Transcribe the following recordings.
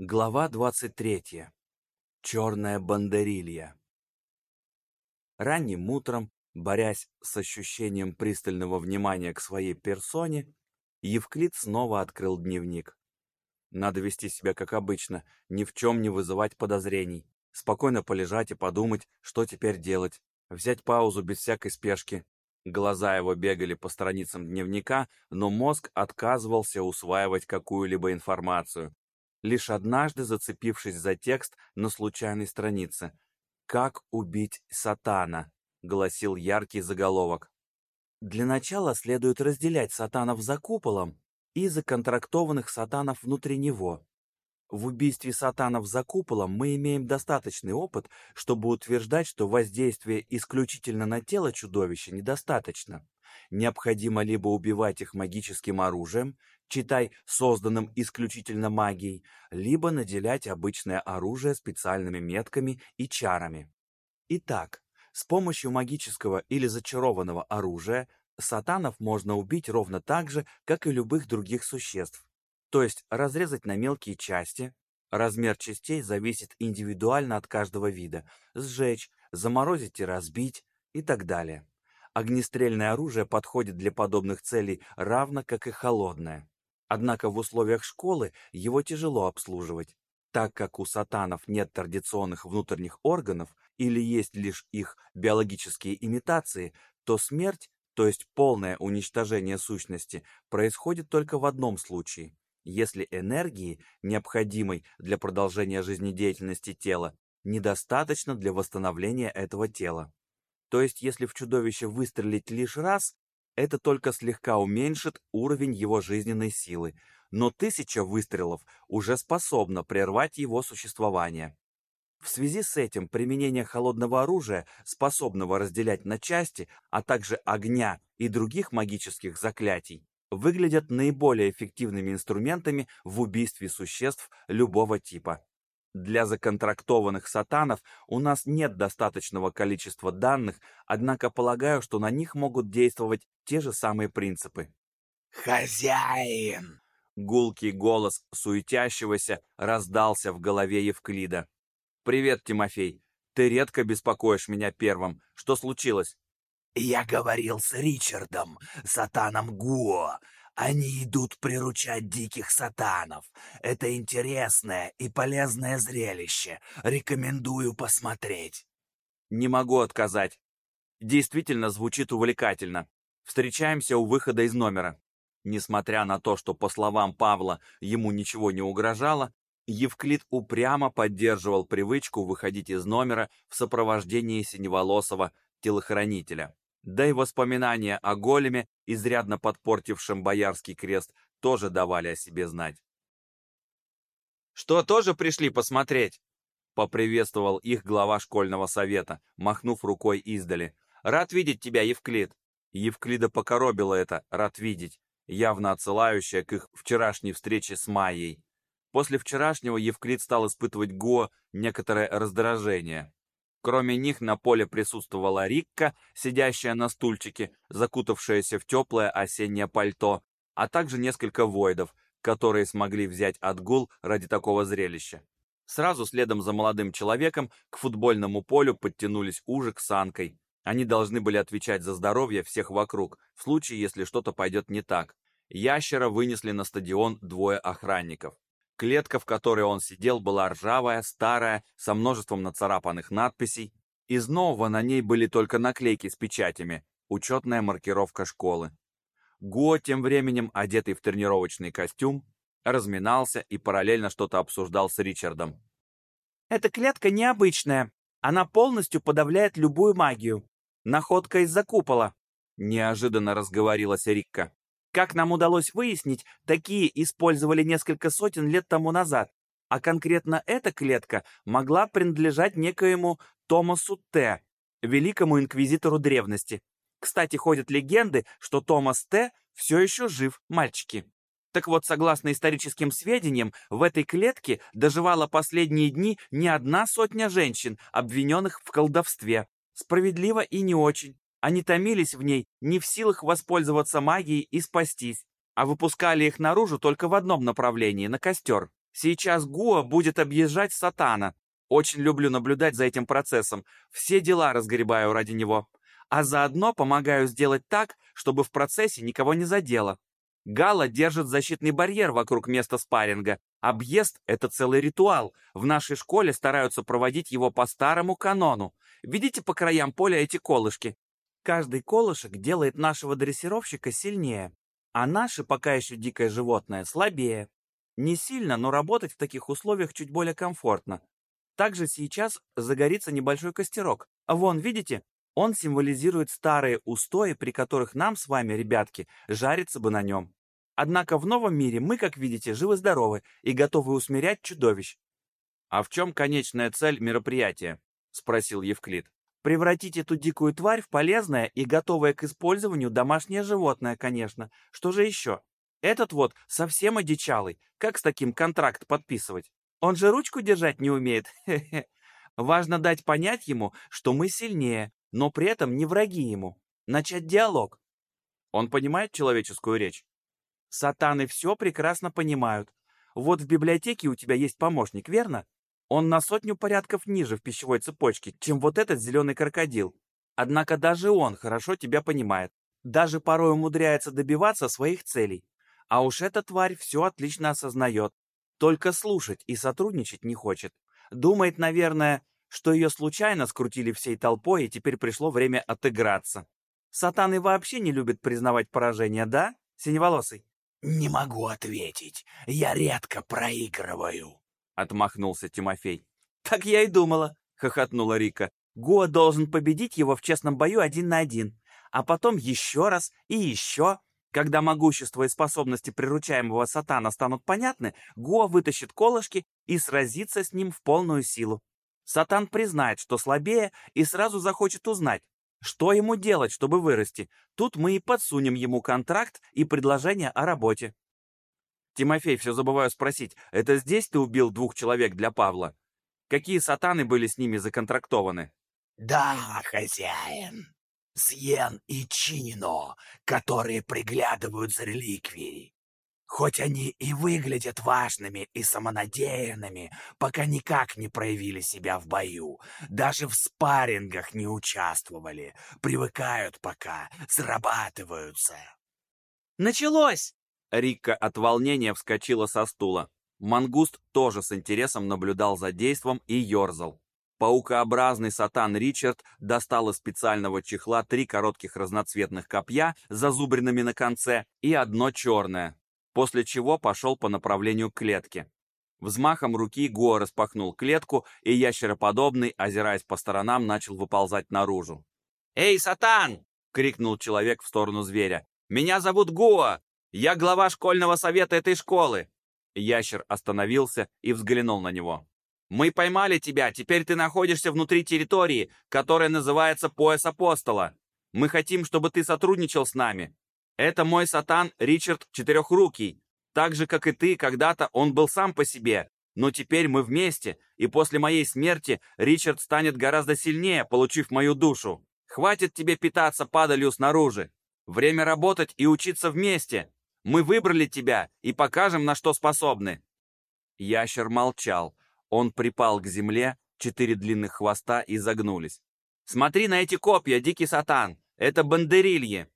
Глава 23. Черная бандерилья. Ранним утром, борясь с ощущением пристального внимания к своей персоне, Евклид снова открыл дневник. Надо вести себя как обычно, ни в чем не вызывать подозрений, спокойно полежать и подумать, что теперь делать, взять паузу без всякой спешки. Глаза его бегали по страницам дневника, но мозг отказывался усваивать какую-либо информацию, лишь однажды зацепившись за текст на случайной странице. «Как убить сатана?» — гласил яркий заголовок. Для начала следует разделять сатанов за куполом и законтрактованных сатанов внутри него. В убийстве сатанов за куполом мы имеем достаточный опыт, чтобы утверждать, что воздействие исключительно на тело чудовища недостаточно. Необходимо либо убивать их магическим оружием, читай, созданным исключительно магией, либо наделять обычное оружие специальными метками и чарами. Итак, с помощью магического или зачарованного оружия сатанов можно убить ровно так же, как и любых других существ. То есть разрезать на мелкие части, размер частей зависит индивидуально от каждого вида, сжечь, заморозить и разбить и так далее. Огнестрельное оружие подходит для подобных целей равно как и холодное. Однако в условиях школы его тяжело обслуживать, так как у сатанов нет традиционных внутренних органов или есть лишь их биологические имитации, то смерть, то есть полное уничтожение сущности, происходит только в одном случае, если энергии, необходимой для продолжения жизнедеятельности тела, недостаточно для восстановления этого тела. То есть, если в чудовище выстрелить лишь раз, это только слегка уменьшит уровень его жизненной силы, но тысяча выстрелов уже способна прервать его существование. В связи с этим применение холодного оружия, способного разделять на части, а также огня и других магических заклятий, выглядят наиболее эффективными инструментами в убийстве существ любого типа. Для законтрактованных сатанов у нас нет достаточного количества данных, однако полагаю, что на них могут действовать те же самые принципы. «Хозяин!» Гулкий голос суетящегося раздался в голове Евклида. «Привет, Тимофей. Ты редко беспокоишь меня первым. Что случилось?» «Я говорил с Ричардом, сатаном Гуо. Они идут приручать диких сатанов. Это интересное и полезное зрелище. Рекомендую посмотреть. Не могу отказать. Действительно звучит увлекательно. Встречаемся у выхода из номера. Несмотря на то, что, по словам Павла, ему ничего не угрожало, Евклид упрямо поддерживал привычку выходить из номера в сопровождении синеволосого телохранителя. Да и воспоминания о големе, изрядно подпортившем боярский крест, тоже давали о себе знать. «Что, тоже пришли посмотреть?» — поприветствовал их глава школьного совета, махнув рукой издали. «Рад видеть тебя, Евклид!» Евклида покоробило это «рад видеть», явно отсылающее к их вчерашней встрече с Майей. После вчерашнего Евклид стал испытывать Го некоторое раздражение. Кроме них на поле присутствовала Рикка, сидящая на стульчике, закутавшаяся в теплое осеннее пальто, а также несколько воидов, которые смогли взять отгул ради такого зрелища. Сразу следом за молодым человеком к футбольному полю подтянулись Ужик с Анкой. Они должны были отвечать за здоровье всех вокруг, в случае, если что-то пойдет не так. Ящера вынесли на стадион двое охранников. Клетка, в которой он сидел, была ржавая, старая, со множеством нацарапанных надписей. Из нового на ней были только наклейки с печатями, учетная маркировка школы. Го, тем временем одетый в тренировочный костюм, разминался и параллельно что-то обсуждал с Ричардом. «Эта клетка необычная. Она полностью подавляет любую магию. Находка из-за купола», — неожиданно разговорилась Рикка. Как нам удалось выяснить, такие использовали несколько сотен лет тому назад, а конкретно эта клетка могла принадлежать некоему Томасу Т., великому инквизитору древности. Кстати, ходят легенды, что Томас Т. все еще жив, мальчики. Так вот, согласно историческим сведениям, в этой клетке доживала последние дни не одна сотня женщин, обвиненных в колдовстве. Справедливо и не очень. Они томились в ней, не в силах воспользоваться магией и спастись, а выпускали их наружу только в одном направлении, на костер. Сейчас Гуа будет объезжать Сатана. Очень люблю наблюдать за этим процессом. Все дела разгребаю ради него. А заодно помогаю сделать так, чтобы в процессе никого не задело. Гала держит защитный барьер вокруг места спарринга. Объезд — это целый ритуал. В нашей школе стараются проводить его по старому канону. Видите по краям поля эти колышки? Каждый колышек делает нашего дрессировщика сильнее, а наше пока еще дикое животное слабее. Не сильно, но работать в таких условиях чуть более комфортно. Также сейчас загорится небольшой костерок. Вон, видите? Он символизирует старые устои, при которых нам с вами, ребятки, жариться бы на нем. Однако в новом мире мы, как видите, живы-здоровы и готовы усмирять чудовищ. «А в чем конечная цель мероприятия?» — спросил Евклид. «Превратить эту дикую тварь в полезное и готовое к использованию домашнее животное, конечно. Что же еще? Этот вот совсем одичалый. Как с таким контракт подписывать? Он же ручку держать не умеет. Хе-хе. Важно дать понять ему, что мы сильнее, но при этом не враги ему. Начать диалог. Он понимает человеческую речь? Сатаны все прекрасно понимают. Вот в библиотеке у тебя есть помощник, верно? Он на сотню порядков ниже в пищевой цепочке, чем вот этот зеленый крокодил. Однако даже он хорошо тебя понимает. Даже порой умудряется добиваться своих целей. А уж эта тварь все отлично осознает. Только слушать и сотрудничать не хочет. Думает, наверное, что ее случайно скрутили всей толпой, и теперь пришло время отыграться. Сатаны вообще не любит признавать поражение, да, синеволосый? «Не могу ответить. Я редко проигрываю», — отмахнулся Тимофей. «Так я и думала», — хохотнула Рика. «Гуа должен победить его в честном бою один на один, а потом еще раз и еще. Когда могущество и способности приручаемого сатана станут понятны, Гуа вытащит колышки и сразится с ним в полную силу. Сатан признает, что слабее, и сразу захочет узнать, что ему делать, чтобы вырасти? Тут мы и подсунем ему контракт и предложение о работе. Тимофей, все забываю спросить, это здесь ты убил двух человек для Павла? Какие сатаны были с ними законтрактованы? Да, хозяин. Сьен и Чинино, которые приглядывают за реликвией. Хоть они и выглядят важными и самонадеянными, пока никак не проявили себя в бою, даже в спаррингах не участвовали, привыкают пока, срабатываются. «Началось!» Рикка от волнения вскочила со стула. Мангуст тоже с интересом наблюдал за действом и ерзал. Паукообразный сатан Ричард достал из специального чехла три коротких разноцветных копья с зазубринами на конце и одно черное, после чего пошел по направлению к клетке. Взмахом руки Гуа распахнул клетку, и ящероподобный, озираясь по сторонам, начал выползать наружу. «Эй, сатан!» — крикнул человек в сторону зверя. «Меня зовут Гуа! Я глава школьного совета этой школы!» Ящер остановился и взглянул на него. «Мы поймали тебя, теперь ты находишься внутри территории, которая называется Пояс Апостола. Мы хотим, чтобы ты сотрудничал с нами. Это мой сатан Ричард Четырехрукий. Так же, как и ты, когда-то он был сам по себе. Но теперь мы вместе, и после моей смерти Ричард станет гораздо сильнее, получив мою душу. Хватит тебе питаться падалью снаружи. Время работать и учиться вместе. Мы выбрали тебя и покажем, на что способны». Ящер молчал. Он припал к земле, четыре длинных хвоста изогнулись. «Смотри на эти копья, дикий сатан! Это бандерильи!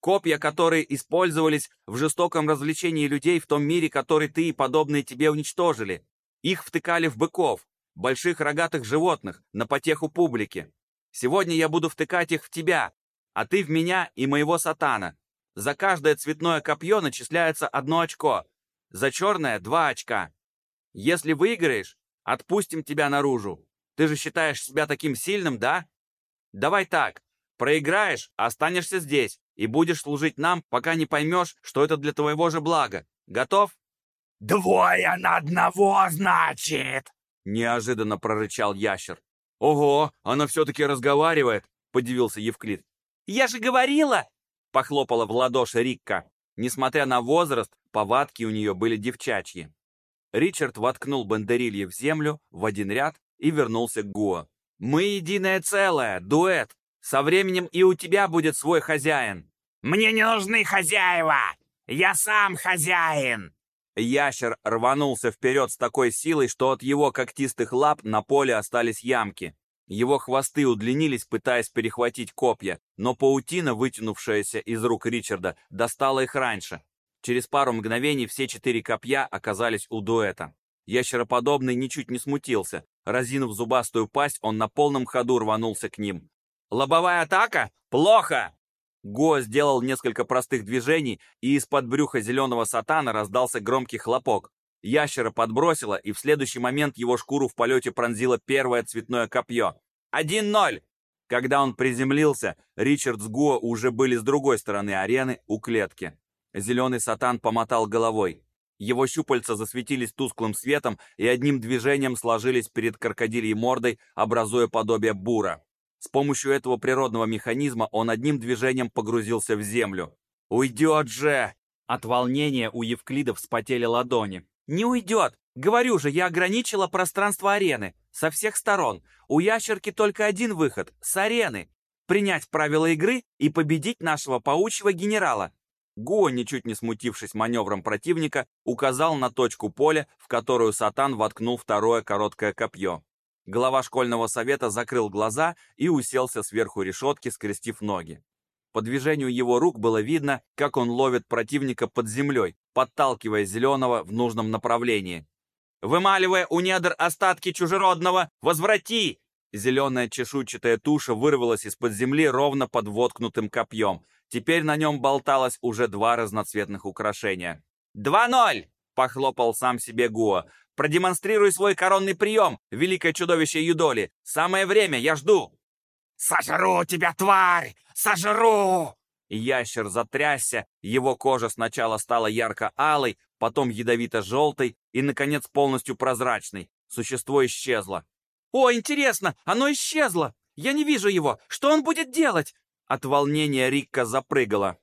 Копья, которые использовались в жестоком развлечении людей в том мире, который ты и подобные тебе уничтожили. Их втыкали в быков, больших рогатых животных, на потеху публики. Сегодня я буду втыкать их в тебя, а ты в меня и моего сатана. За каждое цветное копье начисляется одно очко, за черное — два очка. Если выиграешь, отпустим тебя наружу. Ты же считаешь себя таким сильным, да? Давай так, проиграешь, останешься здесь, и будешь служить нам, пока не поймешь, что это для твоего же блага. Готов?» «Двое на одного, значит!» — неожиданно прорычал ящер. «Ого, она все-таки разговаривает!» — подивился Евклид. «Я же говорила!» — похлопала в ладоши Рикка. Несмотря на возраст, повадки у нее были девчачьи. Ричард воткнул бандерилье в землю в один ряд и вернулся к Гуа. «Мы единое целое, дуэт. Со временем и у тебя будет свой хозяин. Мне не нужны хозяева. Я сам хозяин. Ящер рванулся вперед с такой силой, что от его когтистых лап на поле остались ямки. Его хвосты удлинились, пытаясь перехватить копья, но паутина, вытянувшаяся из рук Ричарда, достала их раньше. Через пару мгновений все четыре копья оказались у дуэта. Ящероподобный ничуть не смутился. Разинув зубастую пасть, он на полном ходу рванулся к ним. «Лобовая атака? Плохо!» Го сделал несколько простых движений, и из-под брюха зеленого сатана раздался громкий хлопок. Ящера подбросило, и в следующий момент его шкуру в полете пронзило первое цветное копье. «Один ноль!» Когда он приземлился, Ричард с Гуа уже были с другой стороны арены, у клетки. Зеленый сатан помотал головой. Его щупальца засветились тусклым светом и одним движением сложились перед крокодильей мордой, образуя подобие бура. С помощью этого природного механизма он одним движением погрузился в землю. «Уйдет же!» От волнения у Евклида вспотели ладони. «Не уйдет! Говорю же, я ограничила пространство арены. Со всех сторон. У ящерки только один выход — с арены. Принять правила игры и победить нашего паучьего генерала. Гуо, ничуть не смутившись маневром противника, указал на точку поля, в которую Сатан воткнул второе короткое копье. Глава школьного совета закрыл глаза и уселся сверху решетки, скрестив ноги. По движению его рук было видно, как он ловит противника под землей, подталкивая зеленого в нужном направлении. «Вымаливая у недр остатки чужеродного, возврати!» Зеленая чешуйчатая туша вырвалась из-под земли ровно под воткнутым копьем. Теперь на нем болталось уже два разноцветных украшения. «Два ноль!» — похлопал сам себе Гуа. «Продемонстрируй свой коронный прием, великое чудовище Юдоли! Самое время, я жду!» «Сожру тебя, тварь! Сожру!» Ящер затрясся, его кожа сначала стала ярко-алой, потом ядовито-желтой и, наконец, полностью прозрачной. Существо исчезло. «О, интересно, оно исчезло! Я не вижу его! Что он будет делать?» От волнения Рикка запрыгала.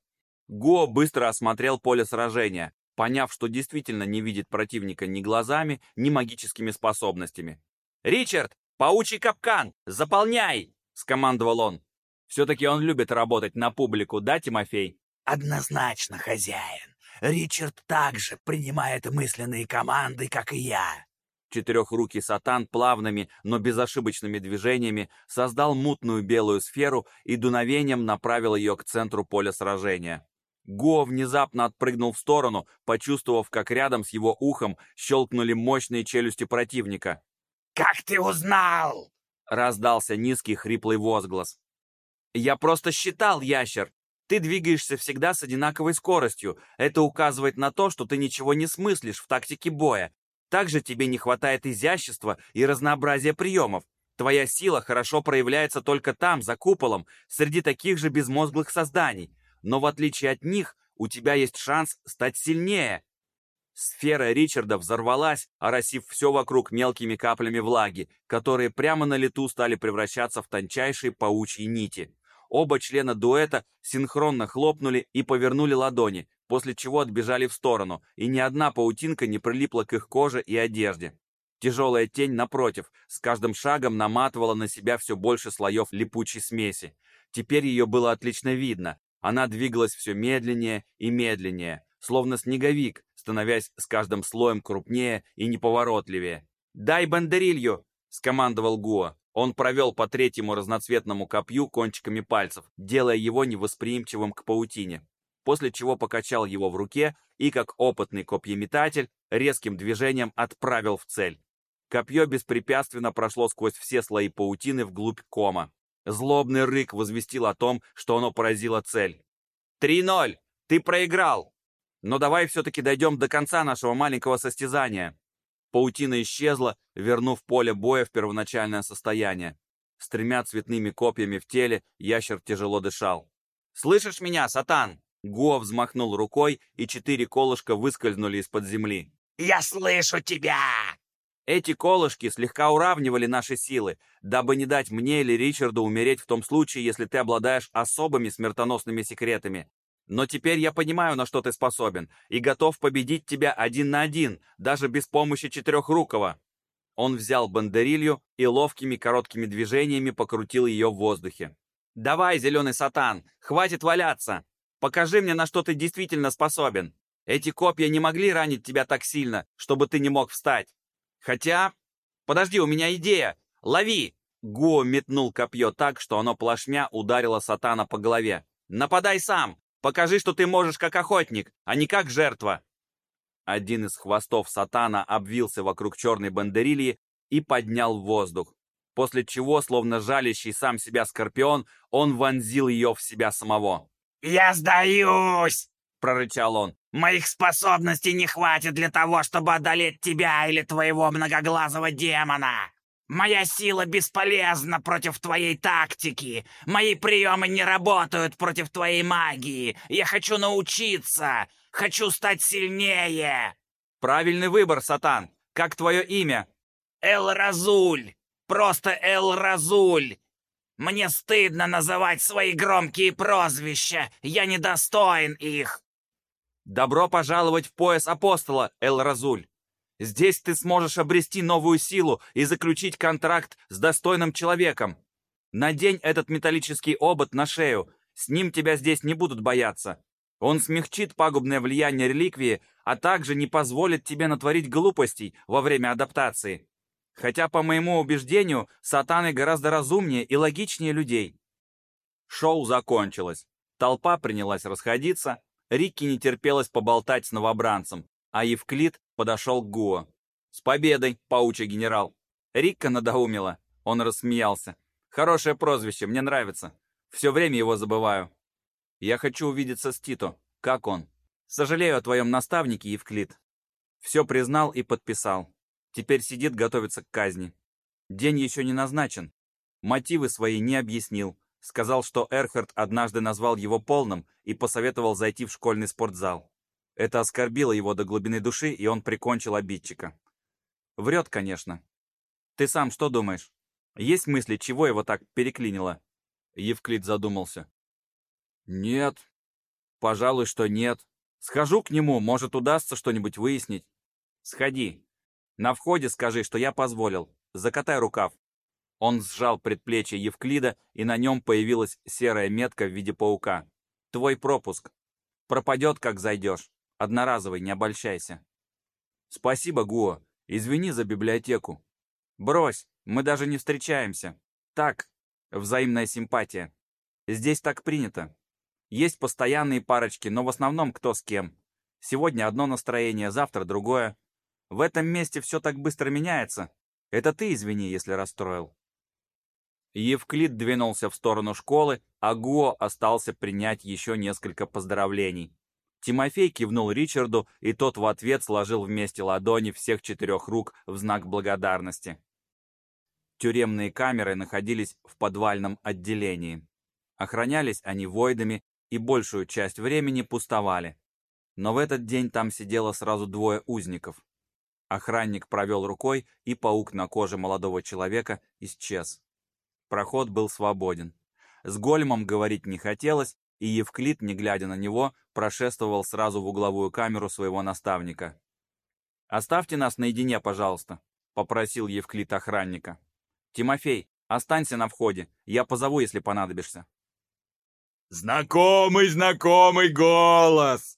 Го быстро осмотрел поле сражения, поняв, что действительно не видит противника ни глазами, ни магическими способностями. «Ричард, паучий капкан! Заполняй!» — скомандовал он. Все-таки он любит работать на публику, да, Тимофей? «Однозначно, хозяин. Ричард также принимает мысленные команды, как и я. Четырехрукий сатан плавными, но безошибочными движениями создал мутную белую сферу и дуновением направил ее к центру поля сражения. Го внезапно отпрыгнул в сторону, почувствовав, как рядом с его ухом щелкнули мощные челюсти противника. «Как ты узнал?» — раздался низкий хриплый возглас. «Я просто считал, ящер. Ты двигаешься всегда с одинаковой скоростью. Это указывает на то, что ты ничего не смыслишь в тактике боя. Также тебе не хватает изящества и разнообразия приемов. Твоя сила хорошо проявляется только там, за куполом, среди таких же безмозглых созданий. Но в отличие от них, у тебя есть шанс стать сильнее. Сфера Ричарда взорвалась, оросив все вокруг мелкими каплями влаги, которые прямо на лету стали превращаться в тончайшие паучьи нити. Оба члена дуэта синхронно хлопнули и повернули ладони, после чего отбежали в сторону, и ни одна паутинка не прилипла к их коже и одежде. Тяжелая тень, напротив, с каждым шагом наматывала на себя все больше слоев липучей смеси. Теперь ее было отлично видно. Она двигалась все медленнее и медленнее, словно снеговик, становясь с каждым слоем крупнее и неповоротливее. «Дай бандерилью!» — скомандовал Гуа. Он провел по третьему разноцветному копью кончиками пальцев, делая его невосприимчивым к паутине после чего покачал его в руке и, как опытный копьеметатель, резким движением отправил в цель. Копье беспрепятственно прошло сквозь все слои паутины вглубь кома. Злобный рык возвестил о том, что оно поразило цель. «Три ноль! Ты проиграл! Но давай все-таки дойдем до конца нашего маленького состязания!» Паутина исчезла, вернув поле боя в первоначальное состояние. С тремя цветными копьями в теле ящер тяжело дышал. «Слышишь меня, Сатан?» Го взмахнул рукой, и четыре колышка выскользнули из-под земли. «Я слышу тебя!» Эти колышки слегка уравнивали наши силы, дабы не дать мне или Ричарду умереть в том случае, если ты обладаешь особыми смертоносными секретами. Но теперь я понимаю, на что ты способен, и готов победить тебя один на один, даже без помощи четырехрукого. Он взял бандерилью и ловкими короткими движениями покрутил ее в воздухе. «Давай, зеленый сатан, хватит валяться! Покажи мне, на что ты действительно способен. Эти копья не могли ранить тебя так сильно, чтобы ты не мог встать. Хотя... Подожди, у меня идея! Лови!» Гуо метнул копье так, что оно плашмя ударило сатана по голове. «Нападай сам! Покажи, что ты можешь как охотник, а не как жертва!» Один из хвостов сатана обвился вокруг черной бандерильи и поднял в воздух, после чего, словно жалящий сам себя скорпион, он вонзил ее в себя самого. «Я сдаюсь!» — прорычал он. «Моих способностей не хватит для того, чтобы одолеть тебя или твоего многоглазого демона!» Моя сила бесполезна против твоей тактики. Мои приемы не работают против твоей магии. Я хочу научиться. Хочу стать сильнее. Правильный выбор, Сатан. Как твое имя? Эл-Разуль. Просто Эл-Разуль. Мне стыдно называть свои громкие прозвища. Я недостоин их. Добро пожаловать в пояс апостола, Эл-Разуль. Здесь ты сможешь обрести новую силу и заключить контракт с достойным человеком. Надень этот металлический обод на шею, с ним тебя здесь не будут бояться. Он смягчит пагубное влияние реликвии, а также не позволит тебе натворить глупостей во время адаптации. Хотя, по моему убеждению, сатаны гораздо разумнее и логичнее людей. Шоу закончилось. Толпа принялась расходиться. Рикки не терпелось поболтать с новобранцем, а Евклид подошел к Гуо. «С победой, паучий генерал!» Рикка надоумила. Он рассмеялся. «Хорошее прозвище, мне нравится. Все время его забываю. Я хочу увидеться с Тито. Как он? Сожалею о твоем наставнике, Евклид». Все признал и подписал. Теперь сидит, готовится к казни. День еще не назначен. Мотивы свои не объяснил. Сказал, что Эрхард однажды назвал его полным и посоветовал зайти в школьный спортзал. Это оскорбило его до глубины души, и он прикончил обидчика. Врет, конечно. Ты сам что думаешь? Есть мысли, чего его так переклинило? Евклид задумался. Нет. Пожалуй, что нет. Схожу к нему, может, удастся что-нибудь выяснить. Сходи. На входе скажи, что я позволил. Закатай рукав. Он сжал предплечье Евклида, и на нем появилась серая метка в виде паука. Твой пропуск. Пропадет, как зайдешь. Одноразовый, не обольщайся. Спасибо, Гуо. Извини за библиотеку. Брось, мы даже не встречаемся. Так, взаимная симпатия. Здесь так принято. Есть постоянные парочки, но в основном кто с кем. Сегодня одно настроение, завтра другое. В этом месте все так быстро меняется. Это ты извини, если расстроил. Евклид двинулся в сторону школы, а Гуо остался принять еще несколько поздравлений. Тимофей кивнул Ричарду, и тот в ответ сложил вместе ладони всех четырех рук в знак благодарности. Тюремные камеры находились в подвальном отделении. Охранялись они войдами и большую часть времени пустовали. Но в этот день там сидело сразу двое узников. Охранник провел рукой, и паук на коже молодого человека исчез. Проход был свободен. С Гольмом говорить не хотелось, и Евклид, не глядя на него, прошествовал сразу в угловую камеру своего наставника. «Оставьте нас наедине, пожалуйста», — попросил Евклид охранника. «Тимофей, останься на входе, я позову, если понадобишься». «Знакомый, знакомый голос!»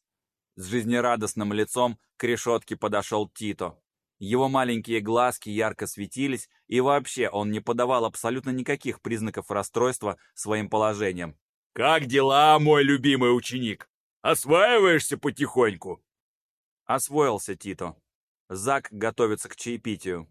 С жизнерадостным лицом к решетке подошел Тито. Его маленькие глазки ярко светились, и вообще он не подавал абсолютно никаких признаков расстройства своим положением. «Как дела, мой любимый ученик? Осваиваешься потихоньку?» Освоился Тито. Зак готовится к чаепитию.